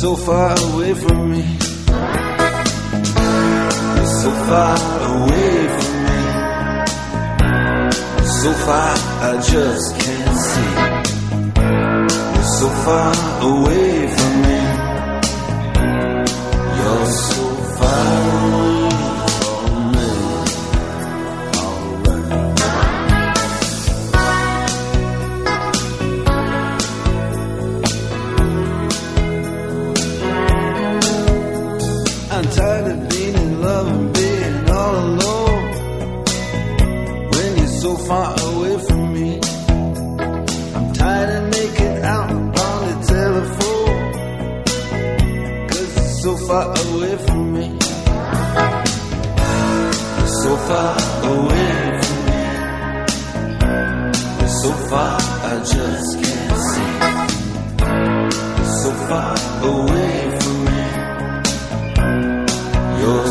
so far away from me. You're so far away from me. So far, I just can't see. You're so far away From far away from me. So far away from me. So far I just can't see. So far away from me. You're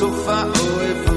so far away oh,